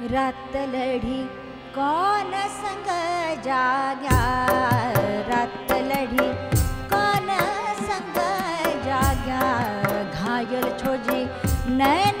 रात लड़ी कौन संग जाग्या? रात लड़ी कौन संग जाग्या? घायल छोजी नैन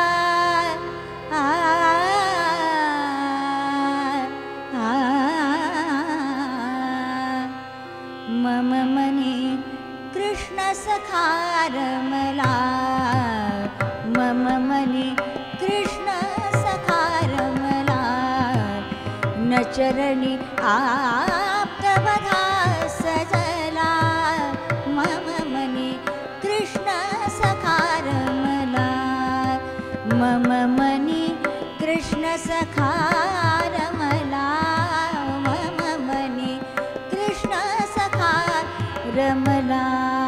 मम मनि कृष्ण सखा रमला। मम मनि कृष्ण सखा रमला। न चरणी आप्तवधा सजला। मम मनि कृष्ण सखारमला मम मनि कृष्ण सखा रमला